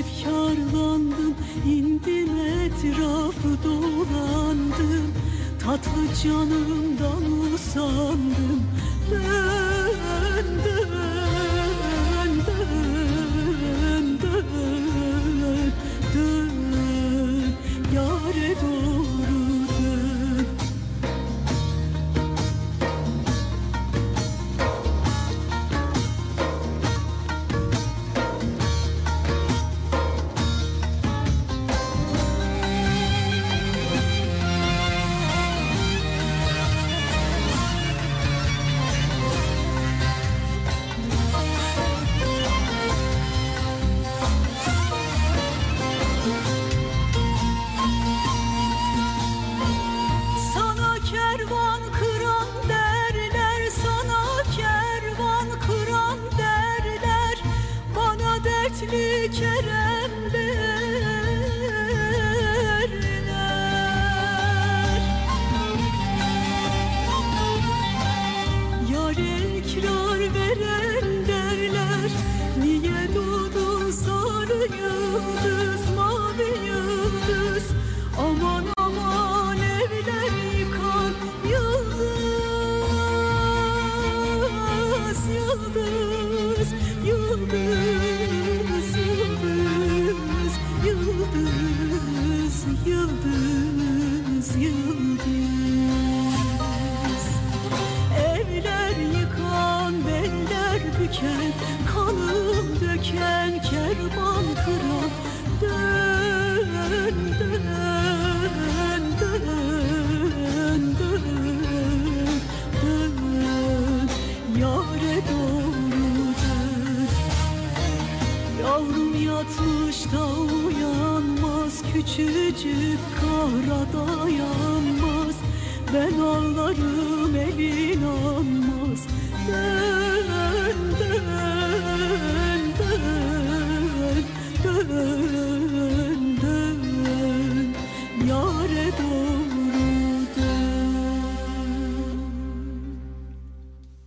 efkarlandım indim etrafı dolandım. Tatlı canımdan usandım. Benden Fetli Kerem derler Yare ikrar veren derler Niye doğdun sarı yıldız mavi yıldız? Aman yatmış da uyanmaz Küçücük kahra dayanmaz. Ben ağlarım elin almaz Ben, ben, ben, ben